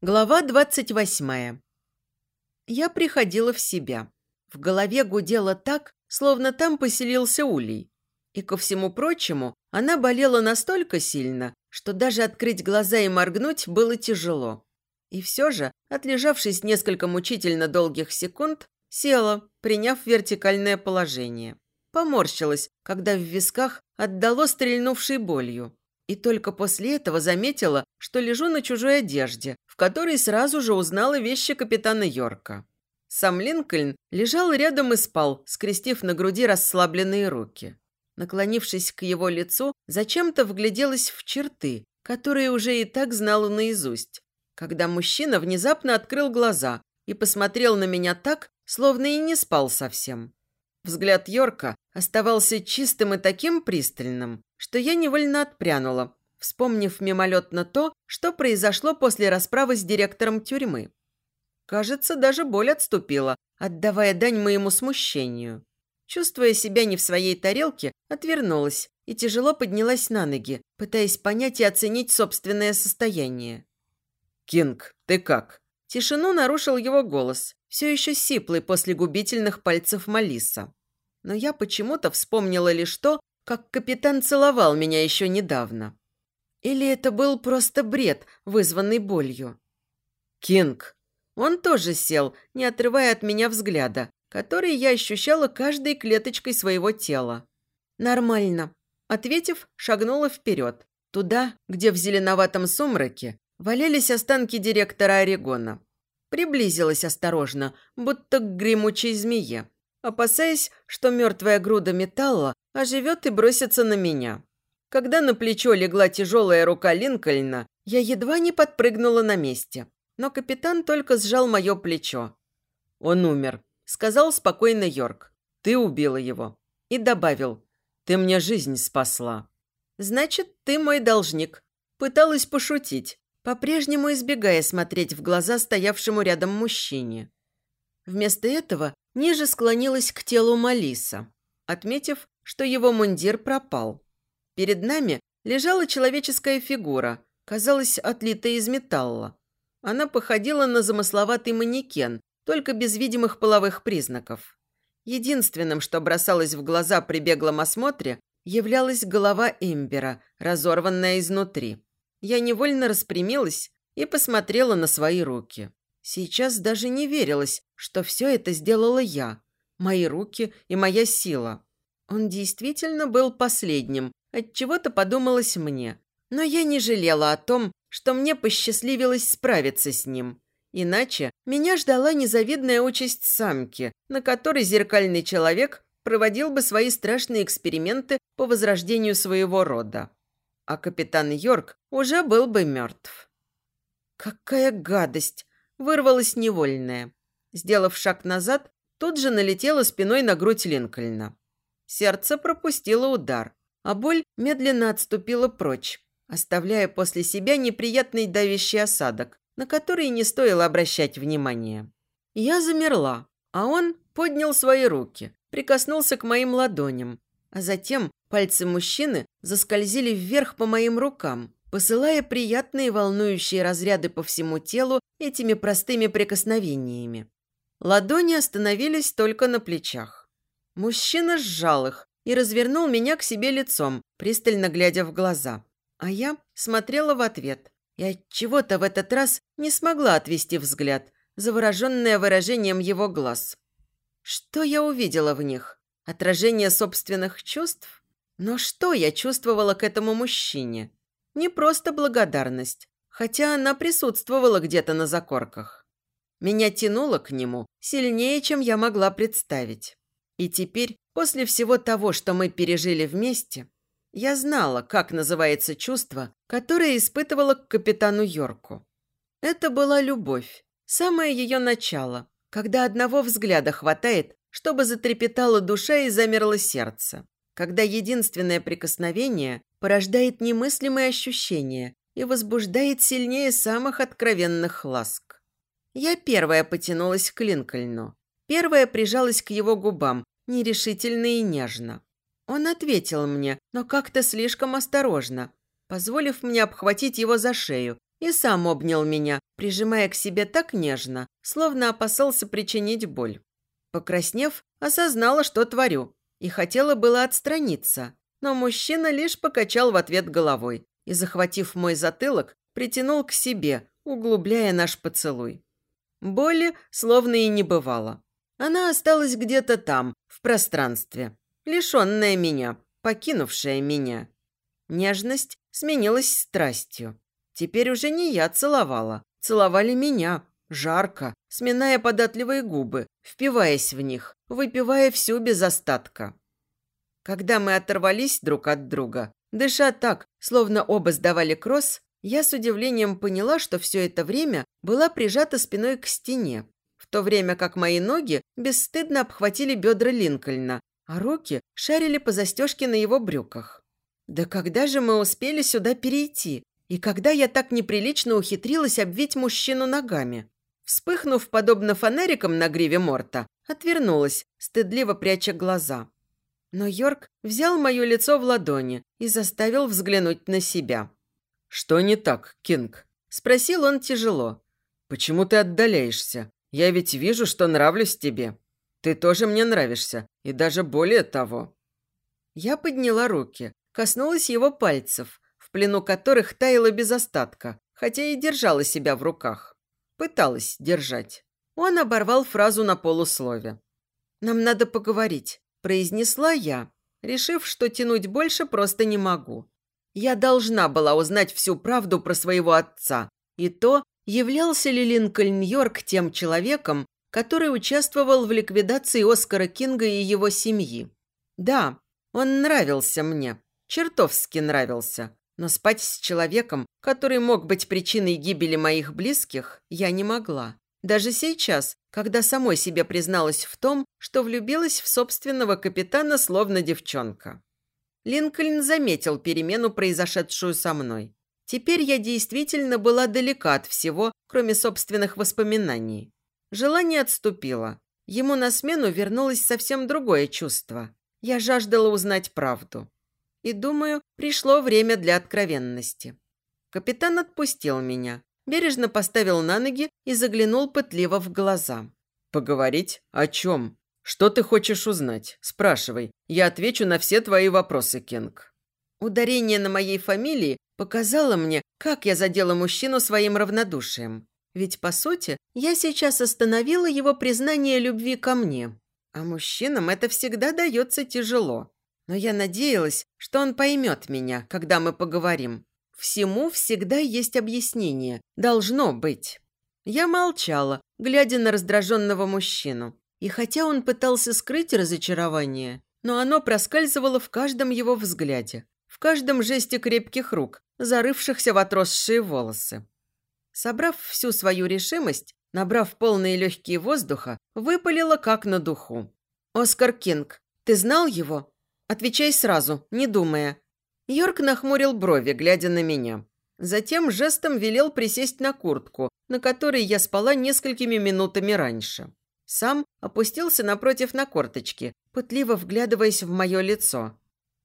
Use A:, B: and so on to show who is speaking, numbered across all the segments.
A: Глава двадцать восьмая. Я приходила в себя. В голове гудело так, словно там поселился улей. И, ко всему прочему, она болела настолько сильно, что даже открыть глаза и моргнуть было тяжело. И все же, отлежавшись несколько мучительно долгих секунд, села, приняв вертикальное положение. Поморщилась, когда в висках отдало стрельнувшей болью и только после этого заметила, что лежу на чужой одежде, в которой сразу же узнала вещи капитана Йорка. Сам Линкольн лежал рядом и спал, скрестив на груди расслабленные руки. Наклонившись к его лицу, зачем-то вгляделась в черты, которые уже и так знала наизусть, когда мужчина внезапно открыл глаза и посмотрел на меня так, словно и не спал совсем. Взгляд Йорка оставался чистым и таким пристальным, что я невольно отпрянула, вспомнив мимолетно то, что произошло после расправы с директором тюрьмы. Кажется, даже боль отступила, отдавая дань моему смущению. Чувствуя себя не в своей тарелке, отвернулась и тяжело поднялась на ноги, пытаясь понять и оценить собственное состояние.
B: «Кинг, ты как?»
A: Тишину нарушил его голос, все еще сиплый после губительных пальцев Малиса. Но я почему-то вспомнила лишь то, как капитан целовал меня еще недавно. Или это был просто бред, вызванный болью?
B: «Кинг!»
A: Он тоже сел, не отрывая от меня взгляда, который я ощущала каждой клеточкой своего тела. «Нормально», – ответив, шагнула вперед, туда, где в зеленоватом сумраке валялись останки директора Орегона. Приблизилась осторожно, будто к гремучей змее, опасаясь, что мертвая груда металла оживет и бросится на меня. Когда на плечо легла тяжелая рука Линкольна, я едва не подпрыгнула на месте. Но капитан только сжал мое плечо.
B: «Он умер», – сказал спокойно Йорк. «Ты убила его». И добавил, «Ты мне жизнь спасла».
A: «Значит, ты мой должник». Пыталась пошутить, по-прежнему избегая смотреть в глаза стоявшему рядом мужчине. Вместо этого ниже склонилась к телу Малиса, отметив, что его мундир пропал. Перед нами лежала человеческая фигура, казалось, отлитая из металла. Она походила на замысловатый манекен, только без видимых половых признаков. Единственным, что бросалось в глаза при беглом осмотре, являлась голова Эмбера, разорванная изнутри. Я невольно распрямилась и посмотрела на свои руки. Сейчас даже не верилось, что все это сделала я. Мои руки и моя сила. Он действительно был последним, от чего то подумалось мне. Но я не жалела о том, что мне посчастливилось справиться с ним. Иначе меня ждала незавидная участь самки, на которой зеркальный человек проводил бы свои страшные эксперименты по возрождению своего рода а капитан Йорк уже был бы мертв. Какая гадость! Вырвалась невольная. Сделав шаг назад, тут же налетела спиной на грудь Линкольна. Сердце пропустило удар, а боль медленно отступила прочь, оставляя после себя неприятный давящий осадок, на который не стоило обращать внимания. Я замерла, а он поднял свои руки, прикоснулся к моим ладоням, а затем Пальцы мужчины заскользили вверх по моим рукам, посылая приятные волнующие разряды по всему телу этими простыми прикосновениями. Ладони остановились только на плечах. Мужчина сжал их и развернул меня к себе лицом, пристально глядя в глаза. А я смотрела в ответ и от чего-то в этот раз не смогла отвести взгляд, завороженная выражением его глаз. Что я увидела в них? Отражение собственных чувств? Но что я чувствовала к этому мужчине? Не просто благодарность, хотя она присутствовала где-то на закорках. Меня тянуло к нему сильнее, чем я могла представить. И теперь, после всего того, что мы пережили вместе, я знала, как называется чувство, которое испытывала к капитану Йорку. Это была любовь, самое ее начало, когда одного взгляда хватает, чтобы затрепетала душа и замерло сердце когда единственное прикосновение порождает немыслимые ощущения и возбуждает сильнее самых откровенных ласк. Я первая потянулась к Линкольну. Первая прижалась к его губам, нерешительно и нежно. Он ответил мне, но как-то слишком осторожно, позволив мне обхватить его за шею и сам обнял меня, прижимая к себе так нежно, словно опасался причинить боль. Покраснев, осознала, что творю, и хотела было отстраниться, но мужчина лишь покачал в ответ головой и, захватив мой затылок, притянул к себе, углубляя наш поцелуй. Боли словно и не бывало. Она осталась где-то там, в пространстве, лишенная меня, покинувшая меня. Нежность сменилась страстью. Теперь уже не я целовала, целовали меня, жарко, сминая податливые губы, впиваясь в них, выпивая всю без остатка. Когда мы оторвались друг от друга, дыша так, словно оба сдавали кросс, я с удивлением поняла, что все это время была прижата спиной к стене, в то время как мои ноги бесстыдно обхватили бедра Линкольна, а руки шарили по застежке на его брюках. Да когда же мы успели сюда перейти? И когда я так неприлично ухитрилась обвить мужчину ногами? Вспыхнув, подобно фонарикам на гриве Морта, отвернулась, стыдливо пряча глаза. Но Йорк взял мое лицо в ладони и заставил взглянуть на себя.
B: «Что не так, Кинг?»
A: – спросил он тяжело.
B: «Почему ты отдаляешься? Я ведь вижу, что нравлюсь тебе. Ты тоже мне нравишься, и даже более того».
A: Я подняла руки, коснулась его пальцев, в плену которых таяла без остатка, хотя и держала себя в руках. Пыталась держать. Он оборвал фразу на полуслове. «Нам надо поговорить», – произнесла я, решив, что тянуть больше просто не могу. Я должна была узнать всю правду про своего отца и то, являлся ли Линкольн Йорк тем человеком, который участвовал в ликвидации Оскара Кинга и его семьи. Да, он нравился мне, чертовски нравился, но спать с человеком, который мог быть причиной гибели моих близких, я не могла. Даже сейчас, когда самой себе призналась в том, что влюбилась в собственного капитана словно девчонка. Линкольн заметил перемену, произошедшую со мной. Теперь я действительно была далека от всего, кроме собственных воспоминаний. Желание отступило. Ему на смену вернулось совсем другое чувство. Я жаждала узнать правду. И, думаю, пришло время для откровенности. Капитан отпустил меня, бережно поставил на ноги и заглянул пытливо в глаза.
B: «Поговорить? О чем?» «Что ты хочешь узнать? Спрашивай. Я отвечу на все твои вопросы, Кинг».
A: Ударение на моей фамилии показало мне, как я задела мужчину своим равнодушием. Ведь, по сути, я сейчас остановила его признание любви ко мне. А мужчинам это всегда дается тяжело. Но я надеялась, что он поймет меня, когда мы поговорим. Всему всегда есть объяснение. Должно быть. Я молчала, глядя на раздраженного мужчину. И хотя он пытался скрыть разочарование, но оно проскальзывало в каждом его взгляде, в каждом жесте крепких рук, зарывшихся в отросшие волосы. Собрав всю свою решимость, набрав полные легкие воздуха, выпалила как на духу. «Оскар Кинг, ты знал его? Отвечай сразу, не думая». Йорк нахмурил брови, глядя на меня. Затем жестом велел присесть на куртку, на которой я спала несколькими минутами раньше. Сам опустился напротив на корточки, пытливо вглядываясь в мое лицо.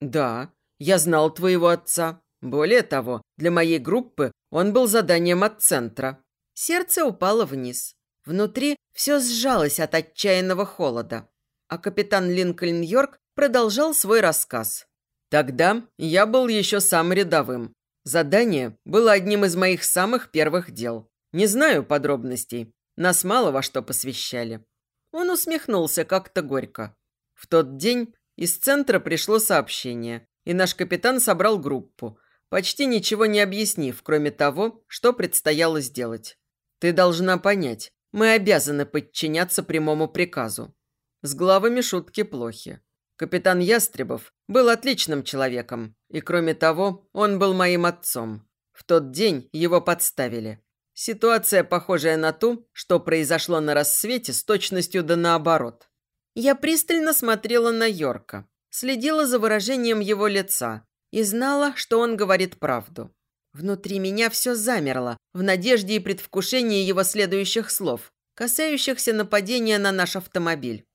B: «Да, я знал твоего отца. Более того, для моей группы он был заданием от центра».
A: Сердце упало вниз. Внутри все сжалось от отчаянного холода. А капитан Линкольн Йорк продолжал свой рассказ.
B: «Тогда я был еще сам рядовым. Задание было одним из моих самых первых дел. Не знаю подробностей. Нас мало во что посвящали. Он усмехнулся как-то горько. В тот день из центра пришло сообщение, и наш капитан собрал группу, почти ничего не объяснив, кроме того, что предстояло сделать. Ты должна понять, мы обязаны подчиняться прямому приказу. С главами шутки плохи. Капитан Ястребов был отличным человеком, и кроме того, он был моим отцом. В тот день его подставили. Ситуация похожая на ту, что произошло на рассвете с точностью да наоборот.
A: Я пристально смотрела на Йорка, следила за выражением его лица и знала, что он говорит правду. Внутри меня все замерло, в надежде и предвкушении его следующих слов, касающихся нападения на наш автомобиль.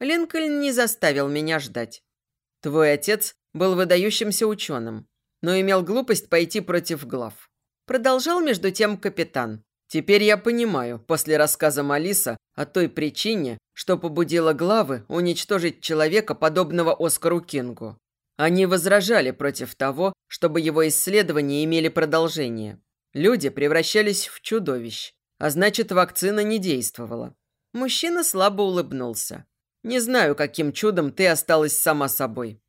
A: Линкольн не заставил меня ждать.
B: Твой отец был выдающимся ученым, но имел глупость пойти против глав.
A: Продолжал между тем капитан.
B: Теперь я понимаю, после рассказа Малиса, о той причине, что побудило главы уничтожить человека, подобного Оскару Кингу. Они возражали против того, чтобы его исследования имели продолжение. Люди превращались в чудовищ, а значит, вакцина не действовала.
A: Мужчина слабо улыбнулся.
B: «Не знаю, каким чудом ты осталась сама собой».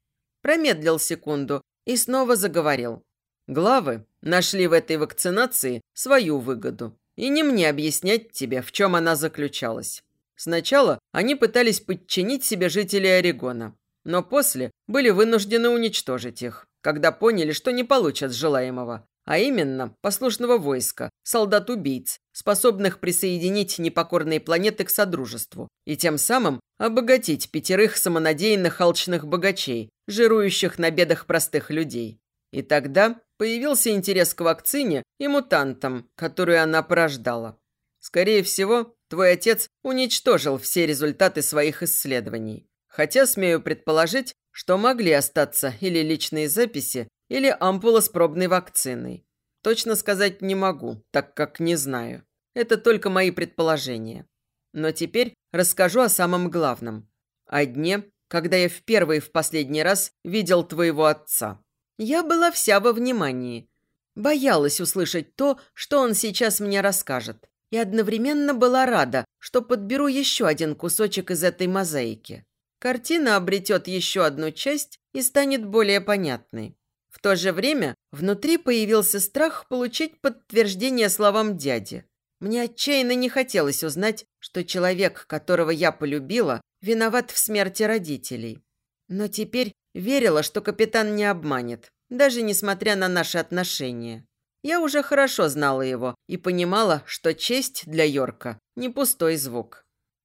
A: Промедлил секунду и снова заговорил.
B: «Главы нашли в этой вакцинации свою выгоду. И не мне объяснять тебе, в чем она заключалась. Сначала они пытались подчинить себе жителей Орегона, но после были вынуждены уничтожить их, когда поняли, что не получат желаемого, а именно послушного войска, солдат-убийц, способных присоединить непокорные планеты к Содружеству и тем самым обогатить пятерых самонадеянных алчных богачей, жирующих на бедах простых людей. И тогда появился интерес к вакцине и мутантам, которую она порождала. Скорее всего, твой отец уничтожил все результаты своих исследований. Хотя смею предположить, что могли остаться или личные записи, или ампула с пробной вакциной. Точно сказать не могу, так как не знаю. Это только мои предположения. Но теперь расскажу о самом главном. О дне, когда я в первый и в последний раз видел твоего отца.
A: Я была вся во внимании. Боялась услышать то, что он сейчас мне расскажет. И одновременно была рада, что подберу еще один кусочек из этой мозаики. Картина обретет еще одну часть и станет более понятной. В то же время внутри появился страх получить подтверждение словам дяди. Мне отчаянно не хотелось узнать, что человек, которого я полюбила, виноват в смерти родителей. Но теперь Верила, что капитан не обманет, даже несмотря на наши отношения. Я уже хорошо знала его и понимала, что честь для Йорка – не пустой звук.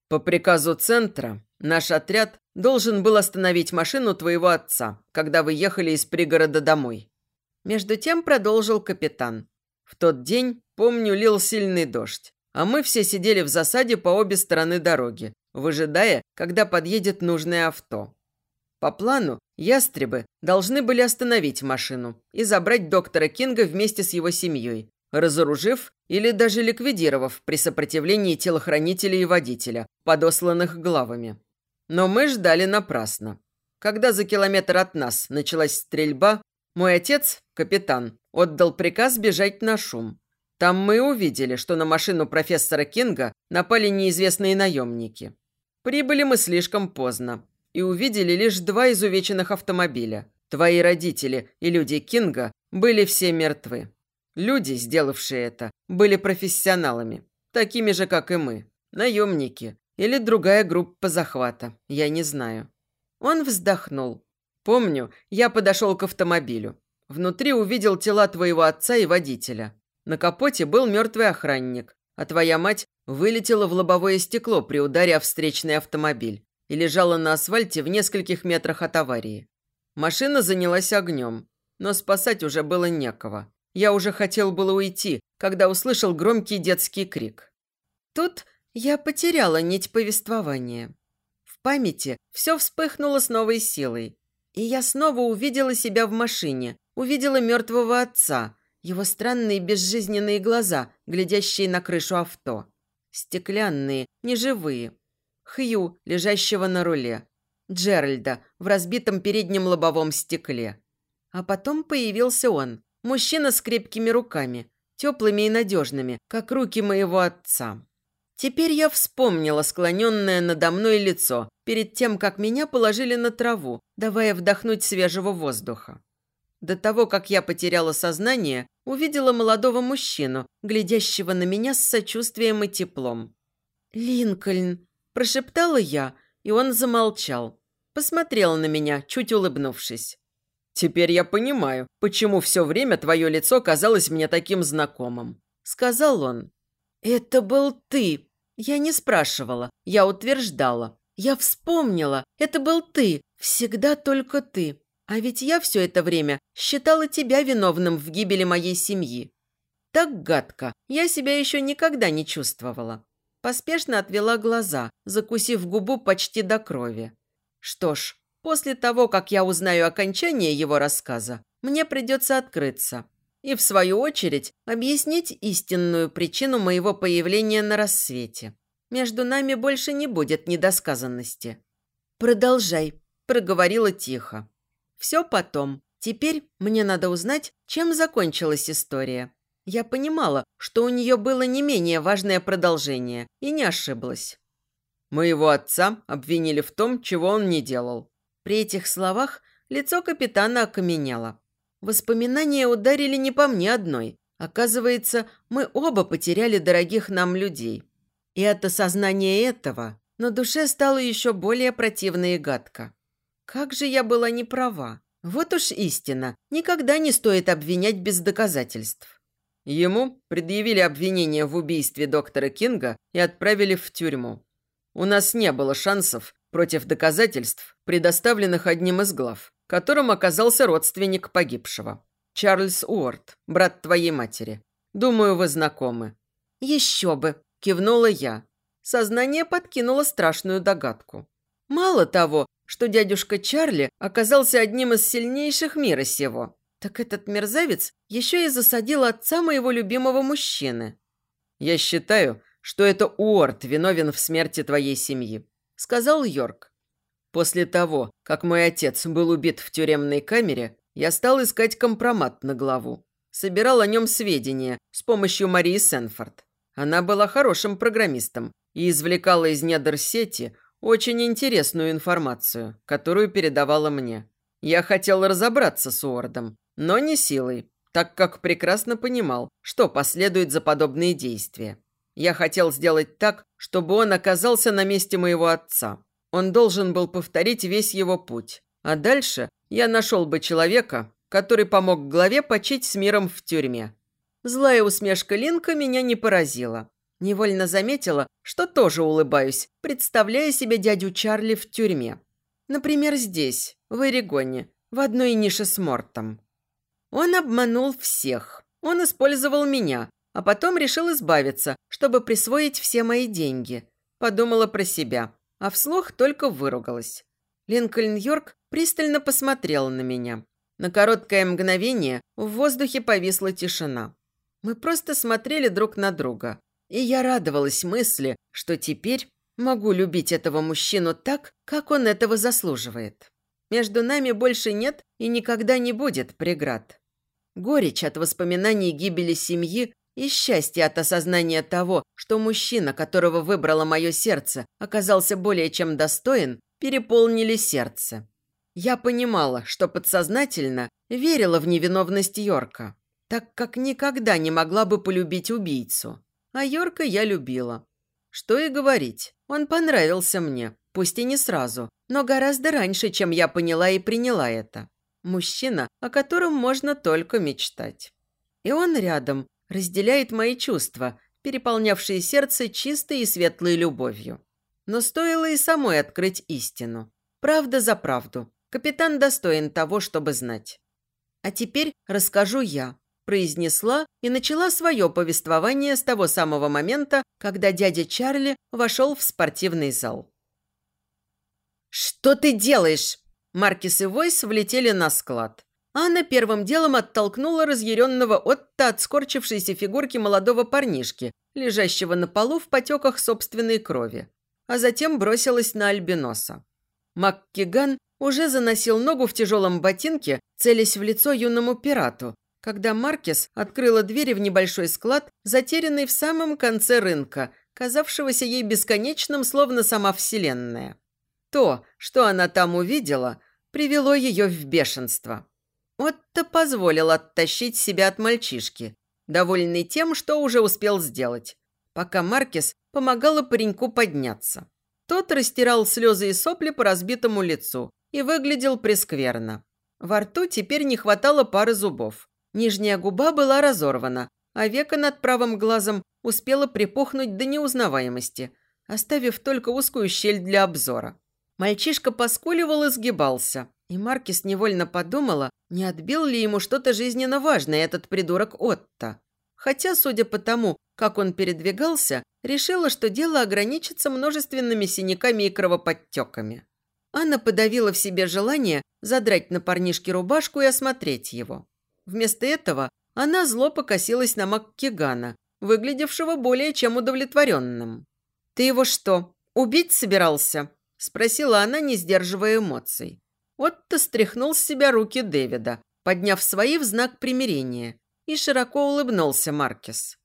B: По приказу центра наш отряд должен был остановить машину твоего отца, когда вы ехали из пригорода домой.
A: Между тем продолжил капитан.
B: В тот день, помню, лил сильный дождь, а мы все сидели в засаде по обе стороны дороги, выжидая, когда подъедет нужное авто. По плану, ястребы должны были остановить машину и забрать доктора Кинга вместе с его семьей, разоружив или даже ликвидировав при сопротивлении телохранителя и водителя, подосланных главами. Но мы ждали напрасно. Когда за километр от нас началась стрельба, мой отец, капитан, отдал приказ бежать на шум. Там мы увидели, что на машину профессора Кинга напали неизвестные наемники. Прибыли мы слишком поздно и увидели лишь два изувеченных автомобиля. Твои родители и люди Кинга были все мертвы. Люди, сделавшие это, были профессионалами, такими же, как и мы. Наемники или другая группа захвата, я не знаю. Он вздохнул. Помню, я подошел к автомобилю. Внутри увидел тела твоего отца и водителя. На капоте был мертвый охранник, а твоя мать вылетела в лобовое стекло при ударе о встречный автомобиль и лежала на асфальте в нескольких метрах от аварии. Машина занялась огнем, но спасать уже было некого. Я уже хотел было уйти, когда услышал громкий детский крик.
A: Тут я потеряла нить повествования. В памяти все вспыхнуло с новой силой. И я снова увидела себя в машине, увидела мертвого отца, его странные безжизненные глаза, глядящие на крышу авто. Стеклянные, неживые, Хью, лежащего на руле. Джеральда в разбитом переднем лобовом стекле. А потом появился он, мужчина с крепкими руками, теплыми и надежными, как руки моего отца. Теперь я вспомнила склоненное надо мной лицо перед тем, как меня положили на траву, давая вдохнуть свежего воздуха. До того, как я потеряла сознание, увидела молодого мужчину, глядящего на меня с сочувствием и теплом. «Линкольн», Прошептала я, и он замолчал. Посмотрел на меня, чуть улыбнувшись.
B: «Теперь я понимаю, почему все время твое лицо казалось мне таким знакомым», — сказал он.
A: «Это был ты!» Я не спрашивала, я утверждала. Я вспомнила, это был ты, всегда только ты. А ведь я все это время считала тебя виновным в гибели моей семьи. Так гадко, я себя еще никогда не чувствовала. Поспешно отвела глаза, закусив губу почти до крови. Что ж, после того, как я узнаю окончание его рассказа, мне придется открыться. И, в свою очередь, объяснить истинную причину моего появления на рассвете. Между нами больше не будет недосказанности. «Продолжай», – проговорила тихо. «Все потом. Теперь мне надо узнать, чем закончилась история». Я понимала, что у нее было не менее важное продолжение, и не ошиблась.
B: Моего отца обвинили в том, чего он не делал.
A: При этих словах лицо капитана окаменело. Воспоминания ударили не по мне одной. Оказывается, мы оба потеряли дорогих нам людей. И от осознания этого на душе стало еще более противно и гадко. Как же я была не права. Вот уж истина. Никогда не стоит обвинять без доказательств.
B: Ему предъявили обвинение в убийстве доктора Кинга и отправили в тюрьму. У нас не было шансов против доказательств, предоставленных одним из глав, которым оказался родственник погибшего. Чарльз Уорд, брат твоей матери. Думаю, вы знакомы».
A: «Еще бы!» – кивнула я. Сознание подкинуло страшную догадку. Мало того, что дядюшка Чарли оказался одним из сильнейших мира сего, так этот мерзавец еще и засадил отца моего любимого мужчины.
B: «Я считаю, что это Уорд виновен в смерти твоей семьи сказал Йорк. После того, как мой отец был убит в тюремной камере, я стал искать компромат на главу. Собирал о нем сведения с помощью Марии Сенфорд. Она была хорошим программистом и извлекала из недр сети очень интересную информацию, которую передавала мне. Я хотел разобраться с Уордом, но не силой, так как прекрасно понимал, что последует за подобные действия. Я хотел сделать так, чтобы он оказался на месте моего отца. Он должен был повторить весь его путь. А дальше я нашел бы человека, который помог главе почить с миром в тюрьме.
A: Злая усмешка Линка меня не поразила. Невольно заметила, что тоже улыбаюсь, представляя себе дядю Чарли в тюрьме. Например, здесь, в Эригоне, в одной нише с Мортом. Он обманул всех. Он использовал меня, а потом решил избавиться, чтобы присвоить все мои деньги. Подумала про себя, а вслух только выругалась. Линкольн Йорк пристально посмотрел на меня. На короткое мгновение в воздухе повисла тишина. Мы просто смотрели друг на друга. И я радовалась мысли, что теперь могу любить этого мужчину так, как он этого заслуживает. Между нами больше нет и никогда не будет преград. Горечь от воспоминаний гибели семьи и счастье от осознания того, что мужчина, которого выбрало мое сердце, оказался более чем достоин, переполнили сердце. Я понимала, что подсознательно верила в невиновность Йорка, так как никогда не могла бы полюбить убийцу. А Йорка я любила. Что и говорить, он понравился мне, пусть и не сразу, но гораздо раньше, чем я поняла и приняла это. Мужчина, о котором можно только мечтать. И он рядом, разделяет мои чувства, переполнявшие сердце чистой и светлой любовью. Но стоило и самой открыть истину. Правда за правду. Капитан достоин того, чтобы знать. А теперь расскажу я, произнесла и начала свое повествование с того самого момента, когда дядя Чарли вошел в спортивный зал. «Что ты делаешь?» Маркис и Войс влетели на склад. Анна первым делом оттолкнула разъяренного Отто от скорчившейся фигурки молодого парнишки, лежащего на полу в потеках собственной крови, а затем бросилась на Альбиноса. МакКиган уже заносил ногу в тяжелом ботинке, целясь в лицо юному пирату, когда Маркес открыла двери в небольшой склад, затерянный в самом конце рынка, казавшегося ей бесконечным, словно сама Вселенная. То, что она там увидела, привело ее в бешенство. Отто позволил оттащить себя от мальчишки, довольный тем, что уже успел сделать, пока Маркес помогала пареньку подняться. Тот растирал слезы и сопли по разбитому лицу и выглядел прескверно. Во рту теперь не хватало пары зубов. Нижняя губа была разорвана, а века над правым глазом успела припухнуть до неузнаваемости, оставив только узкую щель для обзора. Мальчишка поскуливал и сгибался, и Маркис невольно подумала, не отбил ли ему что-то жизненно важное этот придурок Отто. Хотя, судя по тому, как он передвигался, решила, что дело ограничится множественными синяками и кровоподтеками. Анна подавила в себе желание задрать на парнишке рубашку и осмотреть его. Вместо этого она зло покосилась на Маккигана, выглядевшего более чем удовлетворенным. «Ты его что, убить собирался?» – спросила она, не сдерживая эмоций. Отто стряхнул с себя руки Дэвида, подняв свои в знак примирения, и широко улыбнулся Маркес.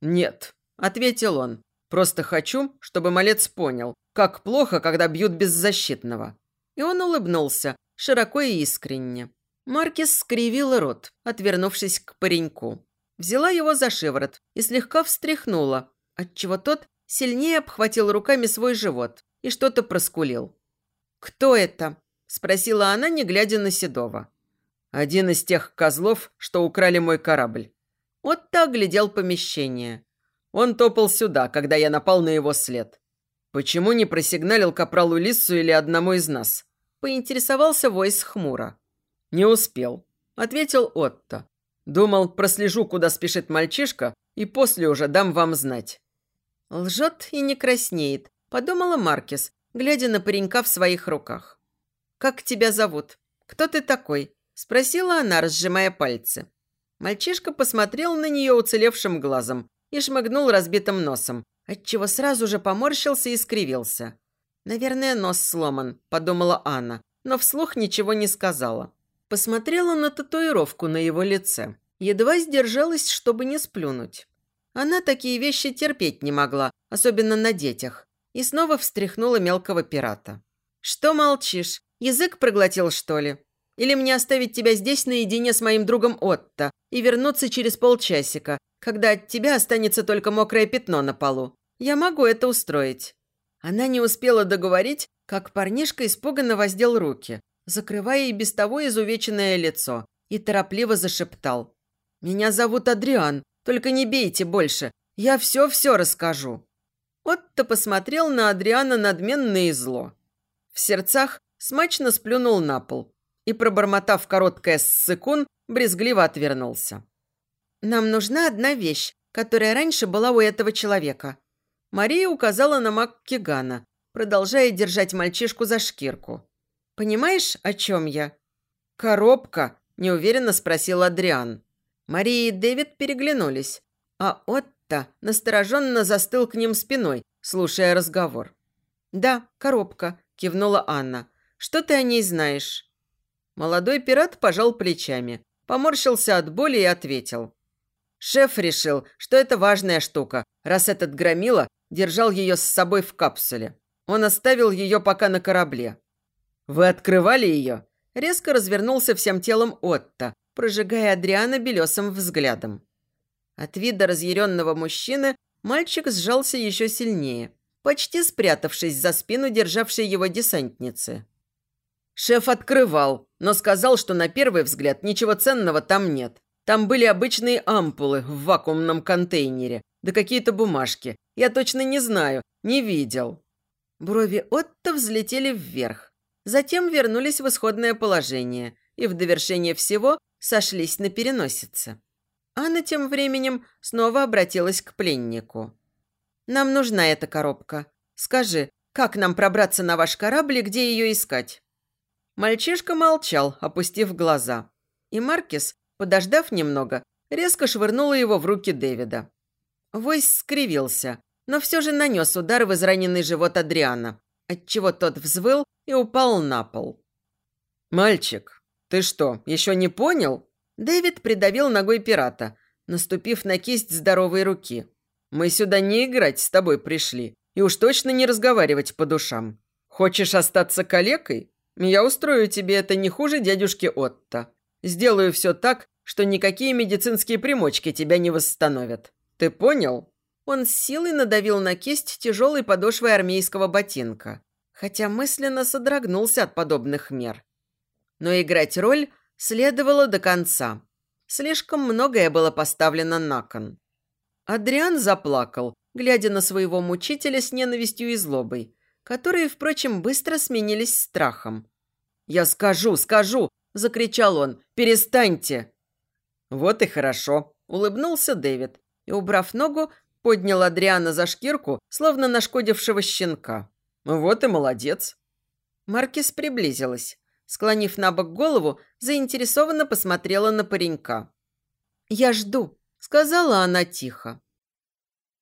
B: «Нет», – ответил он, – «просто хочу, чтобы малец понял, как плохо, когда бьют беззащитного».
A: И он улыбнулся, широко и искренне. Маркес скривила рот, отвернувшись к пареньку. Взяла его за шиворот и слегка встряхнула, отчего тот сильнее обхватил руками свой живот и что-то проскулил. «Кто это?» – спросила она, не глядя на Седова.
B: «Один из тех козлов, что украли мой корабль».
A: Вот так глядел помещение.
B: Он топал сюда, когда я напал на его след. Почему не просигналил капралу Лиссу или одному из нас?
A: Поинтересовался Войс хмуро.
B: Не успел, ответил Отто. Думал, прослежу, куда спешит мальчишка, и после уже дам вам знать.
A: Лжет и не краснеет, подумала Маркис, глядя на паренька в своих руках. «Как тебя зовут? Кто ты такой?» – спросила она, разжимая пальцы. Мальчишка посмотрел на нее уцелевшим глазом и шмыгнул разбитым носом, отчего сразу же поморщился и скривился. «Наверное, нос сломан», – подумала Анна, но вслух ничего не сказала. Посмотрела на татуировку на его лице. Едва сдержалась, чтобы не сплюнуть. Она такие вещи терпеть не могла, особенно на детях. И снова встряхнула мелкого пирата. «Что молчишь? Язык проглотил, что ли? Или мне оставить тебя здесь наедине с моим другом Отто и вернуться через полчасика, когда от тебя останется только мокрое пятно на полу? Я могу это устроить». Она не успела договорить, как парнишка испуганно воздел руки, закрывая и без того изувеченное лицо, и торопливо зашептал. «Меня зовут Адриан, только не бейте больше, я все-все расскажу». Отто посмотрел на Адриана надменно и зло. В сердцах смачно сплюнул на пол и, пробормотав короткое ссыкун, брезгливо отвернулся. «Нам нужна одна вещь, которая раньше была у этого человека». Мария указала на маг Кигана, продолжая держать мальчишку за шкирку. Понимаешь, о чем я?» «Коробка?» – неуверенно спросил Адриан. Мария и Дэвид переглянулись, а Отто настороженно застыл к ним спиной, слушая разговор. «Да, коробка», – кивнула Анна. «Что ты о ней знаешь?» Молодой пират пожал плечами, поморщился от боли и ответил. Шеф решил, что это важная штука, раз этот громила держал ее с собой в капсуле. Он оставил ее пока на корабле. «Вы открывали ее?» Резко развернулся всем телом Отто, прожигая Адриана белесым взглядом. От вида разъяренного мужчины мальчик сжался еще сильнее, почти спрятавшись за спину державшей его десантницы. Шеф открывал, но сказал, что на первый взгляд ничего ценного там нет. Там были обычные ампулы в вакуумном контейнере, да какие-то бумажки. Я точно не знаю, не видел. Брови Отто взлетели вверх. Затем вернулись в исходное положение и в довершение всего сошлись на переносице. Анна тем временем снова обратилась к пленнику. «Нам нужна эта коробка. Скажи, как нам пробраться на ваш корабль и где ее искать?» Мальчишка молчал, опустив глаза. И Маркис, подождав немного, резко швырнула его в руки Дэвида. Войс скривился, но все же нанес удар в израненный живот Адриана, отчего тот взвыл и упал на пол. «Мальчик, ты что, еще не понял?» Дэвид придавил ногой пирата, наступив на кисть здоровой руки. «Мы сюда не играть с тобой пришли, и уж точно не разговаривать по душам. Хочешь остаться калекой? Я устрою тебе это не хуже дядюшки Отто. Сделаю все так, что никакие медицинские примочки тебя не восстановят. Ты понял?» Он с силой надавил на кисть тяжелой подошвой армейского ботинка хотя мысленно содрогнулся от подобных мер. Но играть роль следовало до конца. Слишком многое было поставлено на кон. Адриан заплакал, глядя на своего мучителя с ненавистью и злобой, которые, впрочем, быстро сменились страхом. «Я скажу, скажу!» – закричал он. «Перестаньте!» «Вот и хорошо!» – улыбнулся Дэвид и, убрав ногу, поднял Адриана за шкирку, словно нашкодившего щенка. «Вот и молодец». Маркис приблизилась. Склонив на бок голову, заинтересованно посмотрела на паренька. «Я жду», – сказала она тихо.